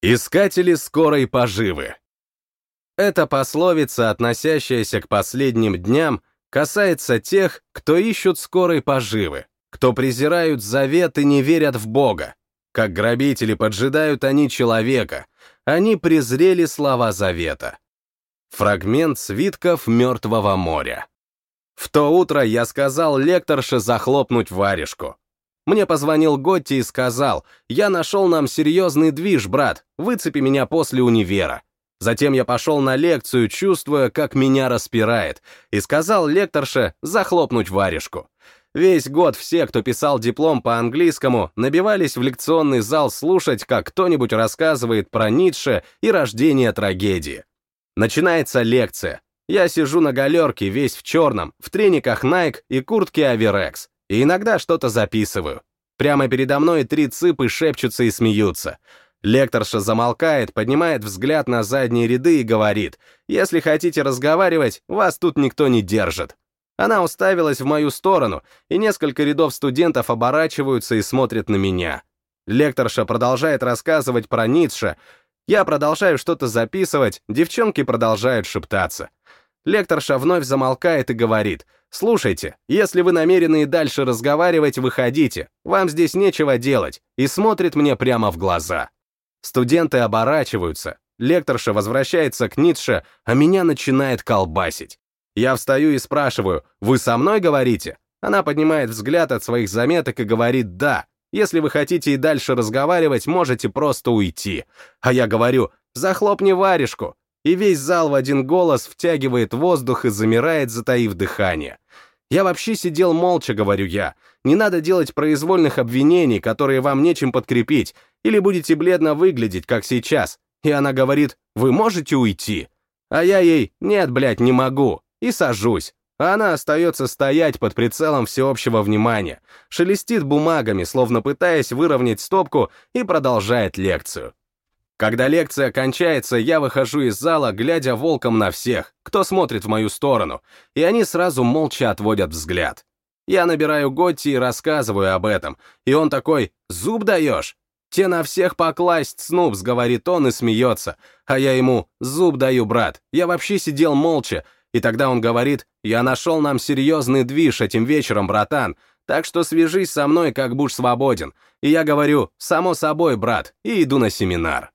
Искатели скорой поживы. Эта пословица, относящаяся к последним дням, касается тех, кто ищут скорой поживы, кто презирают завет и не верят в Бога. Как грабители поджидают они человека, они презрели слова завета. Фрагмент свитков Мертвого моря. В то утро я сказал лекторше захлопнуть варежку. Мне позвонил Готти и сказал, я нашел нам серьезный движ, брат, выцепи меня после универа. Затем я пошел на лекцию, чувствуя, как меня распирает, и сказал лекторше захлопнуть варежку. Весь год все, кто писал диплом по английскому, набивались в лекционный зал слушать, как кто-нибудь рассказывает про Ницше и рождение трагедии. Начинается лекция. Я сижу на галерке, весь в черном, в трениках Nike и куртке Avirex и иногда что-то записываю. Прямо передо мной три цыпы шепчутся и смеются. Лекторша замолкает, поднимает взгляд на задние ряды и говорит, «Если хотите разговаривать, вас тут никто не держит». Она уставилась в мою сторону, и несколько рядов студентов оборачиваются и смотрят на меня. Лекторша продолжает рассказывать про Ницше. Я продолжаю что-то записывать, девчонки продолжают шептаться. Лекторша вновь замолкает и говорит, «Слушайте, если вы намерены и дальше разговаривать, выходите, вам здесь нечего делать», и смотрит мне прямо в глаза. Студенты оборачиваются, лекторша возвращается к Ницше, а меня начинает колбасить. Я встаю и спрашиваю, «Вы со мной говорите?» Она поднимает взгляд от своих заметок и говорит «Да». Если вы хотите и дальше разговаривать, можете просто уйти. А я говорю, захлопни варежку, и весь зал в один голос втягивает воздух и замирает, затаив дыхание. Я вообще сидел молча, говорю я. Не надо делать произвольных обвинений, которые вам нечем подкрепить, или будете бледно выглядеть, как сейчас. И она говорит, вы можете уйти? А я ей, нет, блядь, не могу. И сажусь. А она остается стоять под прицелом всеобщего внимания, шелестит бумагами, словно пытаясь выровнять стопку, и продолжает лекцию. Когда лекция кончается, я выхожу из зала, глядя волком на всех, кто смотрит в мою сторону, и они сразу молча отводят взгляд. Я набираю Готти и рассказываю об этом, и он такой «Зуб даешь?» «Те на всех покласть, Снупс», — говорит он и смеется, а я ему «Зуб даю, брат, я вообще сидел молча», и тогда он говорит «Я нашел нам серьезный движ этим вечером, братан, так что свяжись со мной, как будешь свободен». И я говорю «Само собой, брат», и иду на семинар.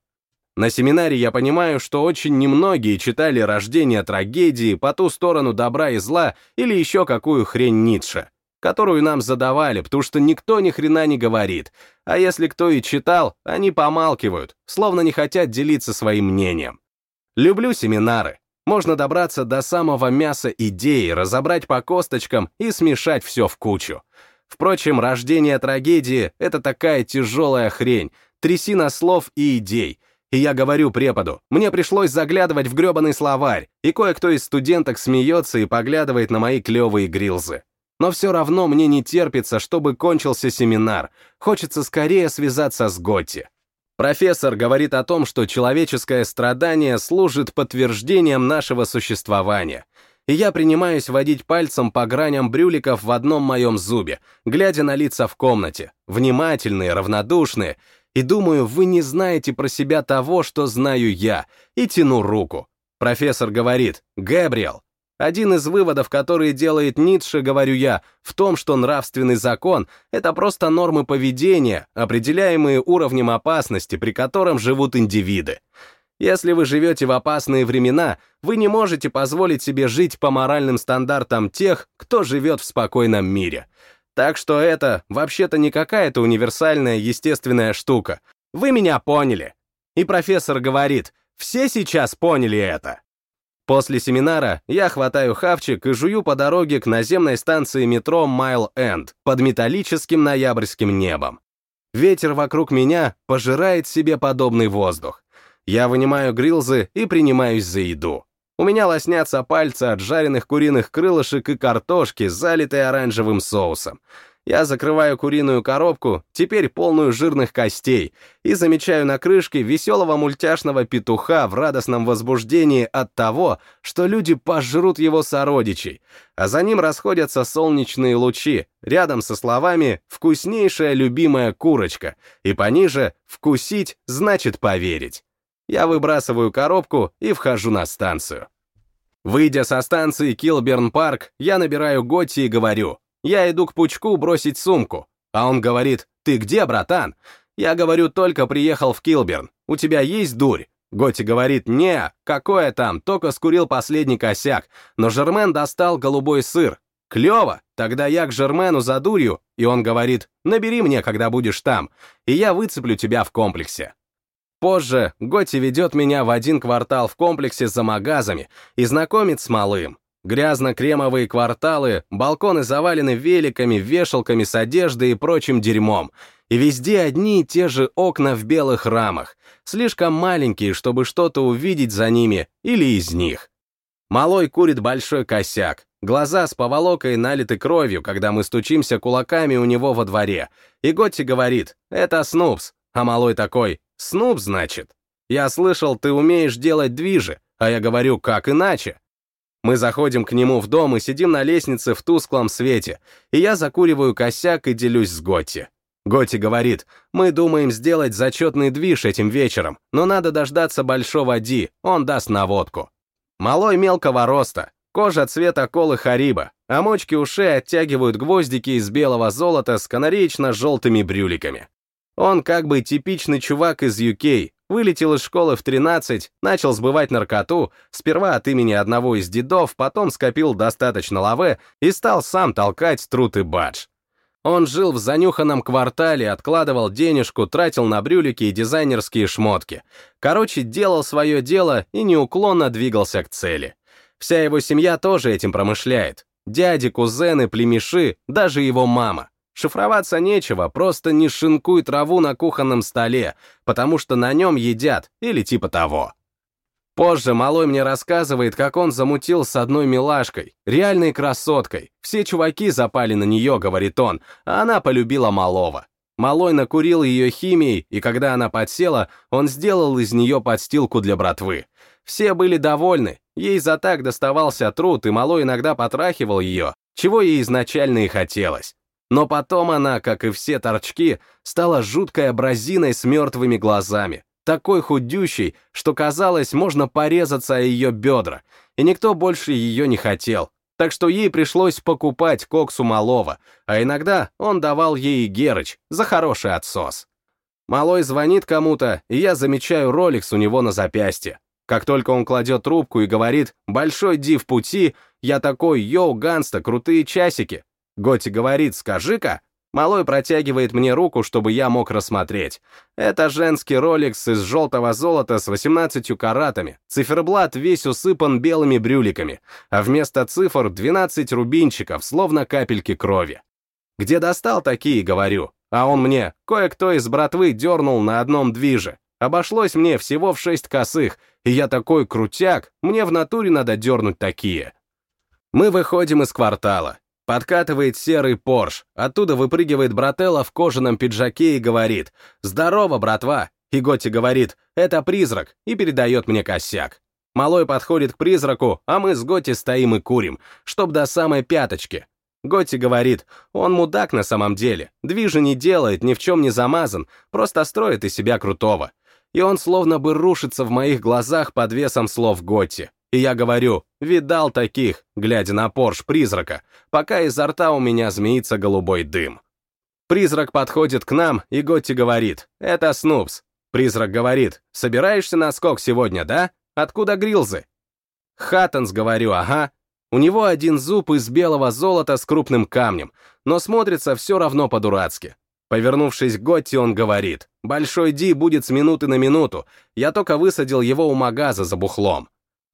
На семинаре я понимаю, что очень немногие читали «Рождение трагедии», «По ту сторону добра и зла» или еще какую хрень Ницше, которую нам задавали, потому что никто ни хрена не говорит, а если кто и читал, они помалкивают, словно не хотят делиться своим мнением. Люблю семинары. Можно добраться до самого мяса идеи, разобрать по косточкам и смешать все в кучу. Впрочем, рождение трагедии — это такая тяжелая хрень, трясина слов и идей — и я говорю преподу, мне пришлось заглядывать в гребаный словарь, и кое-кто из студенток смеется и поглядывает на мои клевые грилзы. Но все равно мне не терпится, чтобы кончился семинар. Хочется скорее связаться с Готти. Профессор говорит о том, что человеческое страдание служит подтверждением нашего существования. И я принимаюсь водить пальцем по граням брюликов в одном моем зубе, глядя на лица в комнате, внимательные, равнодушные, и думаю, вы не знаете про себя того, что знаю я, и тяну руку. Профессор говорит, Гэбриэл, один из выводов, которые делает Ницше, говорю я, в том, что нравственный закон — это просто нормы поведения, определяемые уровнем опасности, при котором живут индивиды. Если вы живете в опасные времена, вы не можете позволить себе жить по моральным стандартам тех, кто живет в спокойном мире. Так что это вообще-то не какая-то универсальная естественная штука. Вы меня поняли. И профессор говорит, все сейчас поняли это. После семинара я хватаю хавчик и жую по дороге к наземной станции метро Майл Энд под металлическим ноябрьским небом. Ветер вокруг меня пожирает себе подобный воздух. Я вынимаю грилзы и принимаюсь за еду. У меня лоснятся пальцы от жареных куриных крылышек и картошки, залитой оранжевым соусом. Я закрываю куриную коробку, теперь полную жирных костей, и замечаю на крышке веселого мультяшного петуха в радостном возбуждении от того, что люди пожрут его сородичей, а за ним расходятся солнечные лучи, рядом со словами «вкуснейшая любимая курочка», и пониже «вкусить значит поверить». Я выбрасываю коробку и вхожу на станцию. Выйдя со станции Килберн-парк, я набираю Готти и говорю, я иду к Пучку бросить сумку. А он говорит, ты где, братан? Я говорю, только приехал в Килберн. У тебя есть дурь? Готти говорит, не, какое там, только скурил последний косяк. Но Жермен достал голубой сыр. Клево, тогда я к Жермену за дурью, и он говорит, набери мне, когда будешь там, и я выцеплю тебя в комплексе. Позже Готти ведет меня в один квартал в комплексе за магазами и знакомит с малым. Грязно-кремовые кварталы, балконы завалены великами, вешалками с одеждой и прочим дерьмом. И везде одни и те же окна в белых рамах, слишком маленькие, чтобы что-то увидеть за ними или из них. Малой курит большой косяк, глаза с поволокой налиты кровью, когда мы стучимся кулаками у него во дворе. И Готти говорит, это Снупс, а малой такой, Снуп, значит? Я слышал, ты умеешь делать движи, а я говорю, как иначе? Мы заходим к нему в дом и сидим на лестнице в тусклом свете, и я закуриваю косяк и делюсь с Готти. Готти говорит, мы думаем сделать зачетный движ этим вечером, но надо дождаться большого Ди, он даст наводку. Малой мелкого роста, кожа цвета колы Хариба, а мочки ушей оттягивают гвоздики из белого золота с канареечно-желтыми брюликами. Он как бы типичный чувак из UK, вылетел из школы в 13, начал сбывать наркоту, сперва от имени одного из дедов, потом скопил достаточно лаве и стал сам толкать трут и бадж. Он жил в занюханном квартале, откладывал денежку, тратил на брюлики и дизайнерские шмотки. Короче, делал свое дело и неуклонно двигался к цели. Вся его семья тоже этим промышляет. Дяди, кузены, племеши, даже его мама. Шифроваться нечего, просто не шинкуй траву на кухонном столе, потому что на нем едят, или типа того. Позже Малой мне рассказывает, как он замутил с одной милашкой, реальной красоткой. Все чуваки запали на нее, говорит он, а она полюбила Малого. Малой накурил ее химией, и когда она подсела, он сделал из нее подстилку для братвы. Все были довольны, ей за так доставался труд, и Малой иногда потрахивал ее, чего ей изначально и хотелось. Но потом она, как и все торчки, стала жуткой абразиной с мертвыми глазами, такой худющей, что казалось, можно порезаться о ее бедра, и никто больше ее не хотел. Так что ей пришлось покупать коксу малого, а иногда он давал ей и Герыч за хороший отсос. Малой звонит кому-то, и я замечаю роликс у него на запястье. Как только он кладет трубку и говорит «Большой Ди в пути», я такой «Йоу, Ганста, крутые часики», Готи говорит «скажи-ка». Малой протягивает мне руку, чтобы я мог рассмотреть. Это женский роликс из желтого золота с 18 каратами. Циферблат весь усыпан белыми брюликами, а вместо цифр 12 рубинчиков, словно капельки крови. Где достал такие, говорю. А он мне, кое-кто из братвы дернул на одном движе. Обошлось мне всего в шесть косых, и я такой крутяк, мне в натуре надо дернуть такие. Мы выходим из квартала. Подкатывает серый Порш, оттуда выпрыгивает брателла в кожаном пиджаке и говорит «Здорово, братва!» И Готти говорит «Это призрак» и передает мне косяк. Малой подходит к призраку, а мы с Готти стоим и курим, чтоб до самой пяточки. Готти говорит, он мудак на самом деле, движа не делает, ни в чем не замазан, просто строит из себя крутого. И он словно бы рушится в моих глазах под весом слов Готти. И я говорю, видал таких, глядя на Порш призрака, пока изо рта у меня змеится голубой дым. Призрак подходит к нам, и Готти говорит, это Снупс. Призрак говорит, собираешься на скок сегодня, да? Откуда грилзы? Хаттенс, говорю, ага. У него один зуб из белого золота с крупным камнем, но смотрится все равно по-дурацки. Повернувшись к Готти, он говорит, «Большой Ди будет с минуты на минуту, я только высадил его у магаза за бухлом».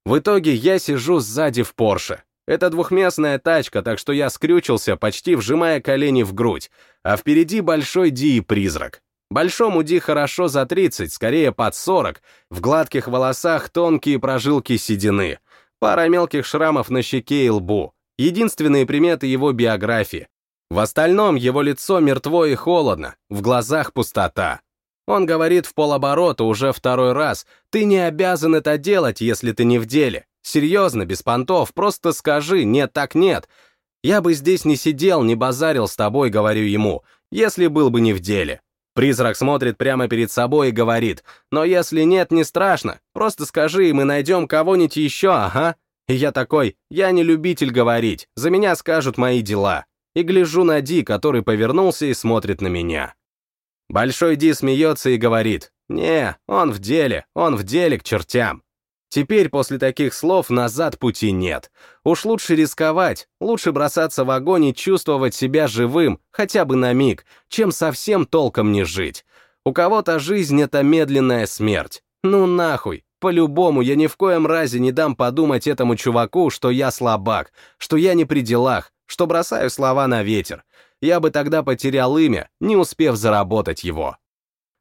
В итоге я сижу сзади в Порше. Это двухместная тачка, так что я скрючился, почти вжимая колени в грудь, а впереди большой Ди и призрак. Большому Ди хорошо за 30, скорее под 40, в гладких волосах тонкие прожилки седины, пара мелких шрамов на щеке и лбу. Единственные приметы его биографии. В остальном его лицо мертво и холодно, в глазах пустота. Он говорит в полоборота уже второй раз, ты не обязан это делать, если ты не в деле. Серьезно, без понтов, просто скажи «нет, так нет». Я бы здесь не сидел, не базарил с тобой, говорю ему, если был бы не в деле. Призрак смотрит прямо перед собой и говорит, но если нет, не страшно, просто скажи, и мы найдем кого-нибудь еще, ага. И я такой, я не любитель говорить, за меня скажут мои дела. И гляжу на Ди, который повернулся и смотрит на меня. Большой Ди смеется и говорит, не, он в деле, он в деле к чертям. Теперь после таких слов назад пути нет. Уж лучше рисковать, лучше бросаться в огонь и чувствовать себя живым, хотя бы на миг, чем совсем толком не жить. У кого-то жизнь — это медленная смерть. Ну нахуй, по-любому я ни в коем разе не дам подумать этому чуваку, что я слабак, что я не при делах, что бросаю слова на ветер. Я бы тогда потерял имя, не успев заработать его.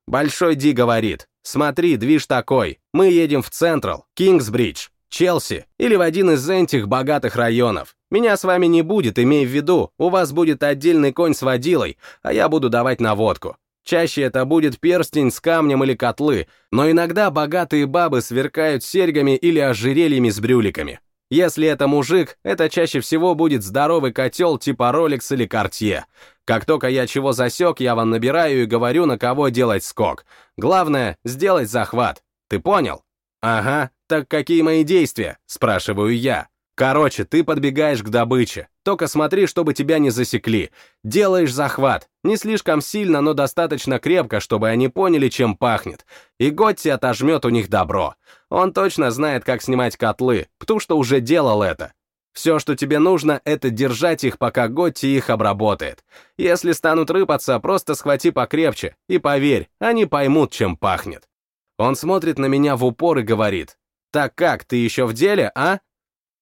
Большой Ди говорит, смотри, движ такой, мы едем в Централ, Кингсбридж, Челси или в один из этих богатых районов. Меня с вами не будет, имей в виду, у вас будет отдельный конь с водилой, а я буду давать наводку. Чаще это будет перстень с камнем или котлы, но иногда богатые бабы сверкают серьгами или ожерельями с брюликами. Если это мужик, это чаще всего будет здоровый котел типа Rolex или Cartier. Как только я чего засек, я вам набираю и говорю, на кого делать скок. Главное — сделать захват. Ты понял? Ага, так какие мои действия? Спрашиваю я. Короче, ты подбегаешь к добыче. Только смотри, чтобы тебя не засекли. Делаешь захват. Не слишком сильно, но достаточно крепко, чтобы они поняли, чем пахнет. И Готти отожмет у них добро. Он точно знает, как снимать котлы, потому что уже делал это. Все, что тебе нужно, это держать их, пока Готти их обработает. Если станут рыпаться, просто схвати покрепче. И поверь, они поймут, чем пахнет. Он смотрит на меня в упор и говорит. «Так как, ты еще в деле, а?»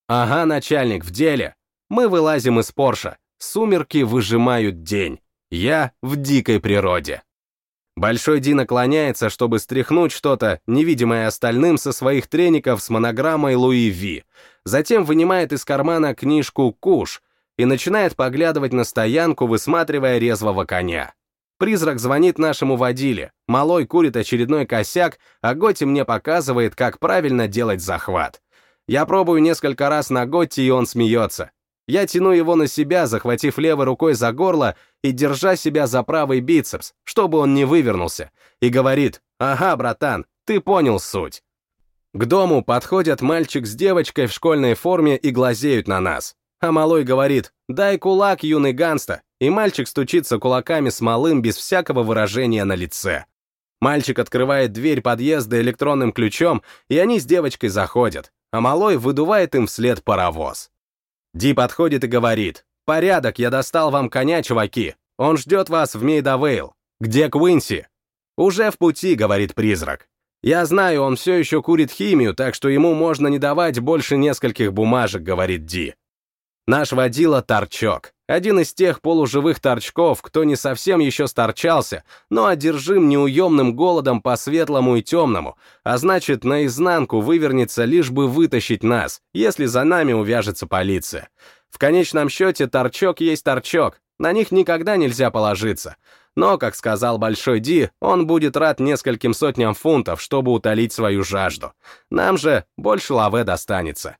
«Ага, начальник, в деле. Мы вылазим из Порша. Сумерки выжимают день. Я в дикой природе». Большой Ди наклоняется, чтобы стряхнуть что-то, невидимое остальным, со своих треников с монограммой Луи Ви. Затем вынимает из кармана книжку «Куш» и начинает поглядывать на стоянку, высматривая резвого коня. Призрак звонит нашему водиле, малой курит очередной косяк, а Готи мне показывает, как правильно делать захват. Я пробую несколько раз на Готти, и он смеется. Я тяну его на себя, захватив левой рукой за горло и держа себя за правый бицепс, чтобы он не вывернулся, и говорит, «Ага, братан, ты понял суть». К дому подходят мальчик с девочкой в школьной форме и глазеют на нас. А малой говорит, «Дай кулак, юный ганста», и мальчик стучится кулаками с малым без всякого выражения на лице. Мальчик открывает дверь подъезда электронным ключом, и они с девочкой заходят а малой выдувает им вслед паровоз. Ди подходит и говорит, «Порядок, я достал вам коня, чуваки. Он ждет вас в Мейдавейл. Где Куинси?» «Уже в пути», — говорит призрак. «Я знаю, он все еще курит химию, так что ему можно не давать больше нескольких бумажек», — говорит Ди. Наш водила торчок. Один из тех полуживых торчков, кто не совсем еще сторчался, но одержим неуемным голодом по светлому и темному, а значит, наизнанку вывернется, лишь бы вытащить нас, если за нами увяжется полиция. В конечном счете, торчок есть торчок, на них никогда нельзя положиться. Но, как сказал Большой Ди, он будет рад нескольким сотням фунтов, чтобы утолить свою жажду. Нам же больше лаве достанется.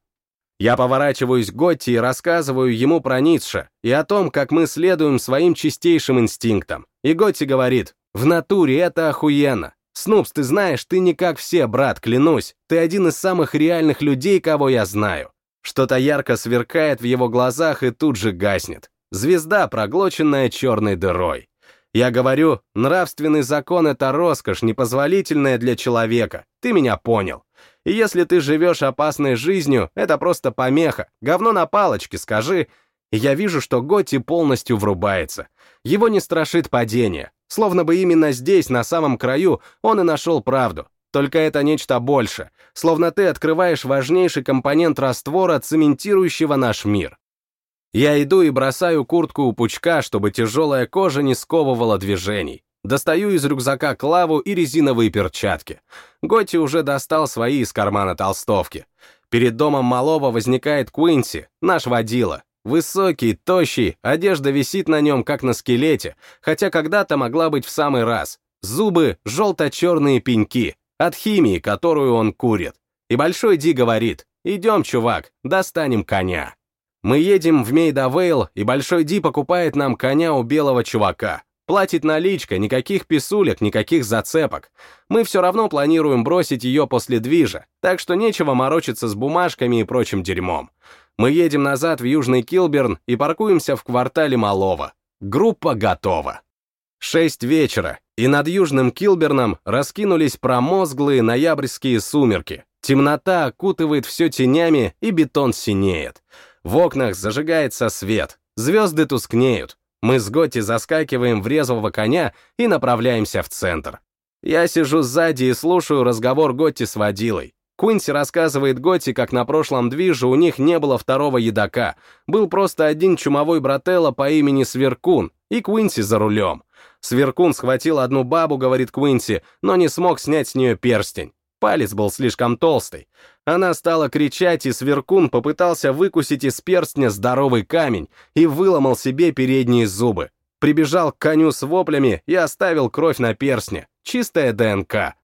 Я поворачиваюсь к Готти и рассказываю ему про Ницше и о том, как мы следуем своим чистейшим инстинктам. И Готти говорит, в натуре это охуенно. Снупс, ты знаешь, ты не как все, брат, клянусь. Ты один из самых реальных людей, кого я знаю. Что-то ярко сверкает в его глазах и тут же гаснет. Звезда, проглоченная черной дырой. Я говорю, нравственный закон — это роскошь, непозволительная для человека. Ты меня понял. И если ты живешь опасной жизнью, это просто помеха, говно на палочке, скажи. И я вижу, что Готти полностью врубается. Его не страшит падение. Словно бы именно здесь, на самом краю, он и нашел правду. Только это нечто больше. Словно ты открываешь важнейший компонент раствора, цементирующего наш мир. Я иду и бросаю куртку у пучка, чтобы тяжелая кожа не сковывала движений. Достаю из рюкзака клаву и резиновые перчатки. Готти уже достал свои из кармана толстовки. Перед домом малого возникает Куинси, наш водила. Высокий, тощий, одежда висит на нем, как на скелете, хотя когда-то могла быть в самый раз. Зубы — желто-черные пеньки, от химии, которую он курит. И Большой Ди говорит, идем, чувак, достанем коня. Мы едем в Мейдавейл, и Большой Ди покупает нам коня у белого чувака. Платит наличка, никаких писулек, никаких зацепок. Мы все равно планируем бросить ее после движа, так что нечего морочиться с бумажками и прочим дерьмом. Мы едем назад в Южный Килберн и паркуемся в квартале Малова. Группа готова. Шесть вечера, и над Южным Килберном раскинулись промозглые ноябрьские сумерки. Темнота окутывает все тенями, и бетон синеет. В окнах зажигается свет, звезды тускнеют. Мы с Готи заскакиваем в резвого коня и направляемся в центр. Я сижу сзади и слушаю разговор Готти с водилой. Куинси рассказывает Готи, как на прошлом движе у них не было второго едока, был просто один чумовой брателло по имени Сверкун, и Куинси за рулем. Сверкун схватил одну бабу, говорит Куинси, но не смог снять с нее перстень. Палец был слишком толстый. Она стала кричать, и Сверкун попытался выкусить из перстня здоровый камень и выломал себе передние зубы. Прибежал к коню с воплями и оставил кровь на перстне. Чистая ДНК.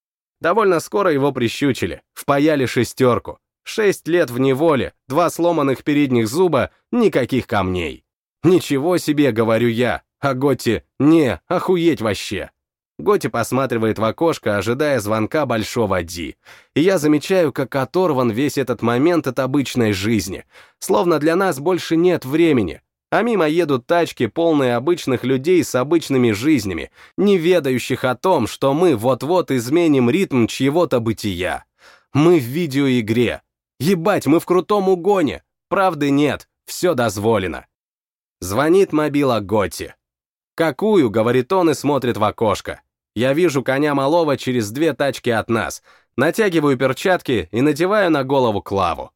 Довольно скоро его прищучили, впаяли шестерку. Шесть лет в неволе, два сломанных передних зуба, никаких камней. Ничего себе, говорю я, а Готти, не, охуеть вообще. Готи посматривает в окошко, ожидая звонка Большого Ди. И я замечаю, как оторван весь этот момент от обычной жизни. Словно для нас больше нет времени. А мимо едут тачки, полные обычных людей с обычными жизнями, не ведающих о том, что мы вот-вот изменим ритм чьего-то бытия. Мы в видеоигре. Ебать, мы в крутом угоне. Правды нет, все дозволено. Звонит мобила Готи. «Какую?» — говорит он и смотрит в окошко. Я вижу коня малого через две тачки от нас, натягиваю перчатки и надеваю на голову клаву.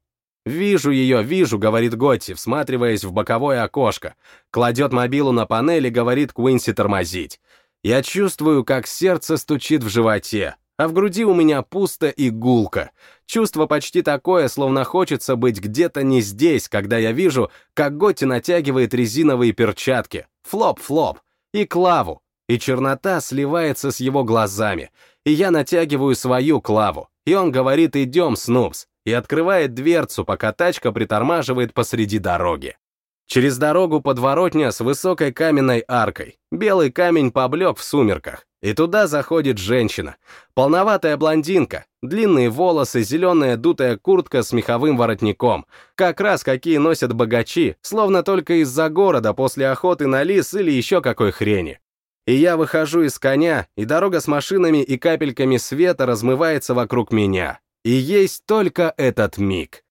«Вижу ее, вижу», — говорит Готти, всматриваясь в боковое окошко. Кладет мобилу на панель и говорит Куинси тормозить. Я чувствую, как сердце стучит в животе, а в груди у меня пусто и гулко. Чувство почти такое, словно хочется быть где-то не здесь, когда я вижу, как Готти натягивает резиновые перчатки. Флоп-флоп. И клаву. И чернота сливается с его глазами. И я натягиваю свою клаву. И он говорит «Идем, Снупс» и открывает дверцу, пока тачка притормаживает посреди дороги. Через дорогу подворотня с высокой каменной аркой. Белый камень поблек в сумерках. И туда заходит женщина. Полноватая блондинка, длинные волосы, зеленая дутая куртка с меховым воротником. Как раз какие носят богачи, словно только из-за города после охоты на лис или еще какой хрени. И я выхожу из коня, и дорога с машинами и капельками света размывается вокруг меня. И есть только этот миг.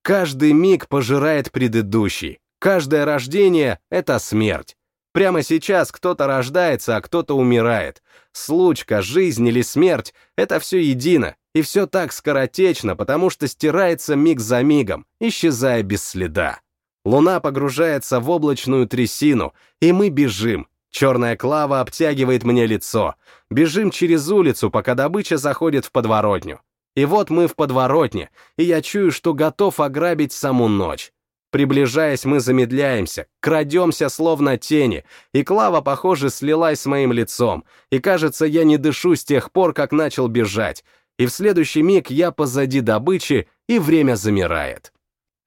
Каждый миг пожирает предыдущий. Каждое рождение — это смерть. Прямо сейчас кто-то рождается, а кто-то умирает. Случка, жизнь или смерть — это все едино, и все так скоротечно, потому что стирается миг за мигом, исчезая без следа. Луна погружается в облачную трясину, и мы бежим. Черная клава обтягивает мне лицо. Бежим через улицу, пока добыча заходит в подворотню. И вот мы в подворотне, и я чую, что готов ограбить саму ночь. Приближаясь, мы замедляемся, крадемся словно тени, и Клава, похоже, слилась с моим лицом, и кажется, я не дышу с тех пор, как начал бежать, и в следующий миг я позади добычи, и время замирает.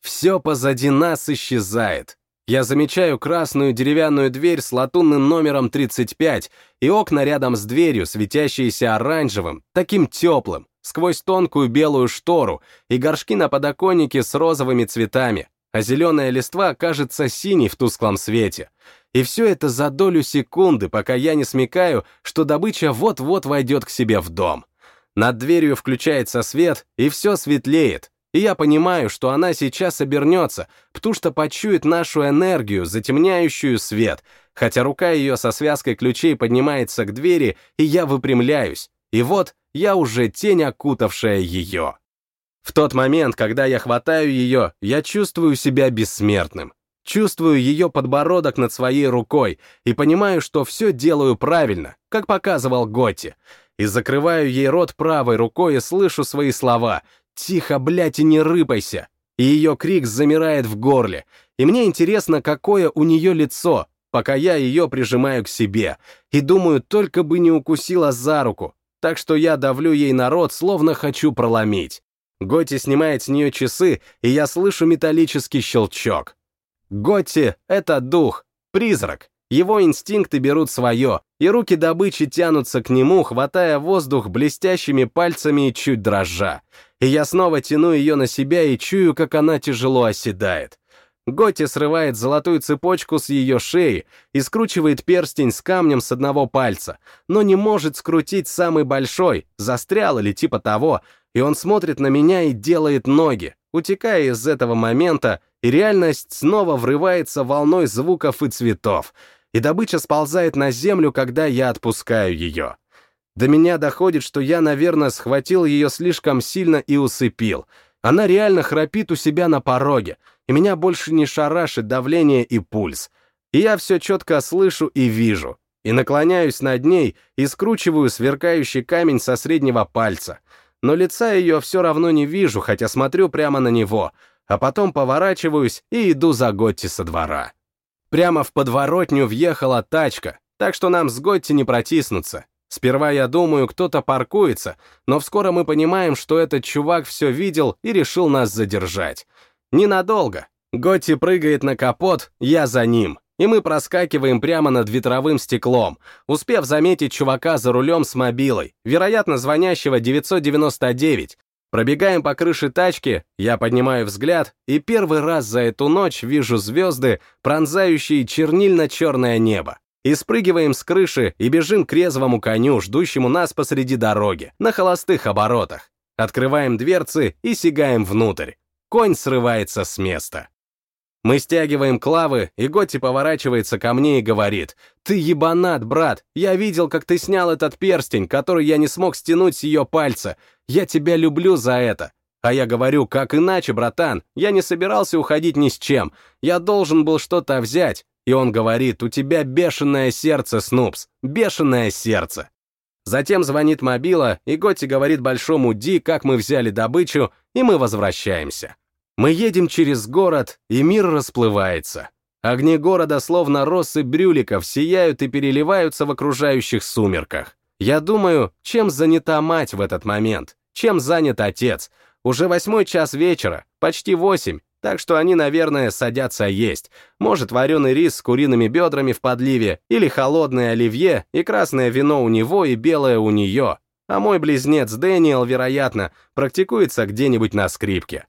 Все позади нас исчезает. Я замечаю красную деревянную дверь с латунным номером 35 и окна рядом с дверью, светящиеся оранжевым, таким теплым, сквозь тонкую белую штору и горшки на подоконнике с розовыми цветами, а зеленая листва кажется синей в тусклом свете. И все это за долю секунды, пока я не смекаю, что добыча вот-вот войдет к себе в дом. Над дверью включается свет, и все светлеет, и я понимаю, что она сейчас обернется, потому что почует нашу энергию, затемняющую свет, хотя рука ее со связкой ключей поднимается к двери, и я выпрямляюсь, и вот я уже тень, окутавшая ее. В тот момент, когда я хватаю ее, я чувствую себя бессмертным. Чувствую ее подбородок над своей рукой и понимаю, что все делаю правильно, как показывал Готти. И закрываю ей рот правой рукой и слышу свои слова «Тихо, блядь, и не рыпайся!» И ее крик замирает в горле, и мне интересно, какое у нее лицо, пока я ее прижимаю к себе, и думаю, только бы не укусила за руку, так что я давлю ей на рот, словно хочу проломить. Готи снимает с нее часы, и я слышу металлический щелчок. Готи — это дух, призрак. Его инстинкты берут свое, и руки добычи тянутся к нему, хватая воздух блестящими пальцами и чуть дрожа. И я снова тяну ее на себя и чую, как она тяжело оседает. Готи срывает золотую цепочку с ее шеи и скручивает перстень с камнем с одного пальца, но не может скрутить самый большой, застрял или типа того, и он смотрит на меня и делает ноги, утекая из этого момента, и реальность снова врывается волной звуков и цветов, и добыча сползает на землю, когда я отпускаю ее. До меня доходит, что я, наверное, схватил ее слишком сильно и усыпил. Она реально храпит у себя на пороге, и меня больше не шарашит давление и пульс. И я все четко слышу и вижу, и наклоняюсь над ней и скручиваю сверкающий камень со среднего пальца. Но лица ее все равно не вижу, хотя смотрю прямо на него, а потом поворачиваюсь и иду за Готти со двора. Прямо в подворотню въехала тачка, так что нам с Готти не протиснуться. Сперва я думаю, кто-то паркуется, но вскоре мы понимаем, что этот чувак все видел и решил нас задержать. Ненадолго. Готти прыгает на капот, я за ним, и мы проскакиваем прямо над ветровым стеклом, успев заметить чувака за рулем с мобилой, вероятно, звонящего 999. Пробегаем по крыше тачки, я поднимаю взгляд, и первый раз за эту ночь вижу звезды, пронзающие чернильно-черное небо. И спрыгиваем с крыши и бежим к резвому коню, ждущему нас посреди дороги, на холостых оборотах. Открываем дверцы и сигаем внутрь. Конь срывается с места. Мы стягиваем клавы, и Готти поворачивается ко мне и говорит, «Ты ебанат, брат! Я видел, как ты снял этот перстень, который я не смог стянуть с ее пальца. Я тебя люблю за это!» А я говорю, как иначе, братан? Я не собирался уходить ни с чем. Я должен был что-то взять. И он говорит, у тебя бешеное сердце, Снупс, бешеное сердце. Затем звонит мобила, и Готти говорит большому Ди, как мы взяли добычу, и мы возвращаемся. Мы едем через город, и мир расплывается. Огни города, словно россы брюликов, сияют и переливаются в окружающих сумерках. Я думаю, чем занята мать в этот момент, чем занят отец. Уже восьмой час вечера, почти восемь, так что они, наверное, садятся есть. Может, вареный рис с куриными бедрами в подливе, или холодное оливье, и красное вино у него, и белое у нее. А мой близнец Дэниел, вероятно, практикуется где-нибудь на скрипке.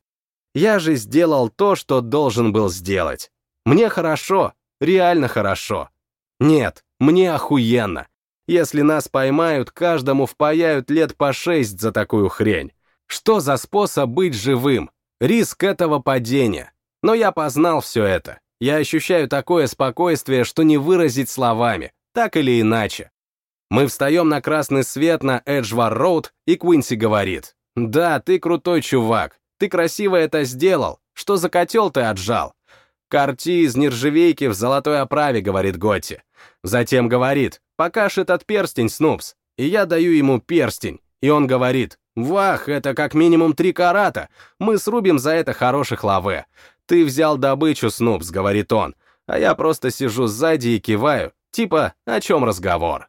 Я же сделал то, что должен был сделать. Мне хорошо, реально хорошо. Нет, мне охуенно. Если нас поймают, каждому впаяют лет по шесть за такую хрень. Что за способ быть живым? Риск этого падения. Но я познал все это. Я ощущаю такое спокойствие, что не выразить словами, так или иначе. Мы встаем на красный свет на Эджвар-Роуд, и Квинси говорит, «Да, ты крутой чувак, ты красиво это сделал, что за котел ты отжал?» «Карти из нержавейки в золотой оправе», — говорит Готти. Затем говорит, «Покажь этот перстень, Снупс». И я даю ему перстень, и он говорит, «Вах, это как минимум три карата. Мы срубим за это хороших лаве. Ты взял добычу, Снупс», — говорит он, а я просто сижу сзади и киваю, типа, о чем разговор.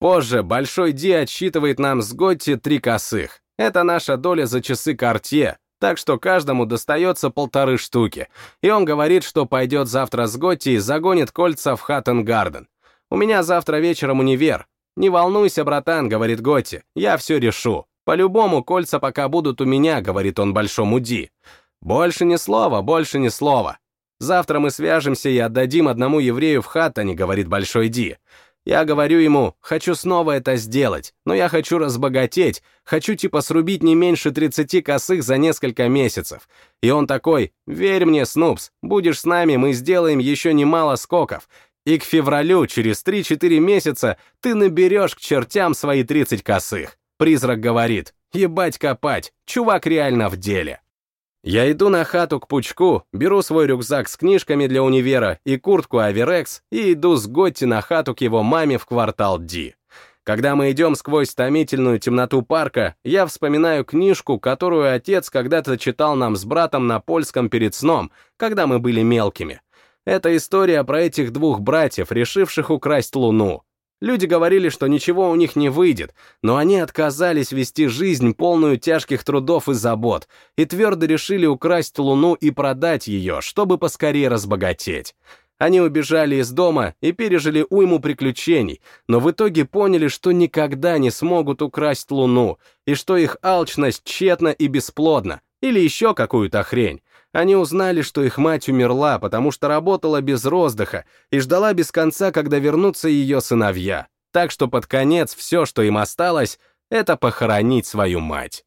Позже Большой Ди отсчитывает нам с Готти три косых. Это наша доля за часы Кортье, так что каждому достается полторы штуки. И он говорит, что пойдет завтра с Готти и загонит кольца в Хаттенгарден. У меня завтра вечером универ. Не волнуйся, братан, говорит Готти, я все решу. «По-любому кольца пока будут у меня», — говорит он большому Ди. «Больше ни слова, больше ни слова. Завтра мы свяжемся и отдадим одному еврею в Хаттане», — говорит большой Ди. Я говорю ему, хочу снова это сделать, но я хочу разбогатеть, хочу типа срубить не меньше 30 косых за несколько месяцев. И он такой, верь мне, Снупс, будешь с нами, мы сделаем еще немало скоков. И к февралю, через 3-4 месяца, ты наберешь к чертям свои 30 косых. Призрак говорит, ебать копать, чувак реально в деле. Я иду на хату к Пучку, беру свой рюкзак с книжками для универа и куртку Аверекс и иду с Готти на хату к его маме в квартал Ди. Когда мы идем сквозь томительную темноту парка, я вспоминаю книжку, которую отец когда-то читал нам с братом на польском перед сном, когда мы были мелкими. Это история про этих двух братьев, решивших украсть Луну. Люди говорили, что ничего у них не выйдет, но они отказались вести жизнь, полную тяжких трудов и забот, и твердо решили украсть Луну и продать ее, чтобы поскорее разбогатеть. Они убежали из дома и пережили уйму приключений, но в итоге поняли, что никогда не смогут украсть Луну, и что их алчность тщетна и бесплодна, или еще какую-то хрень. Они узнали, что их мать умерла, потому что работала без роздыха и ждала без конца, когда вернутся ее сыновья. Так что под конец все, что им осталось, это похоронить свою мать.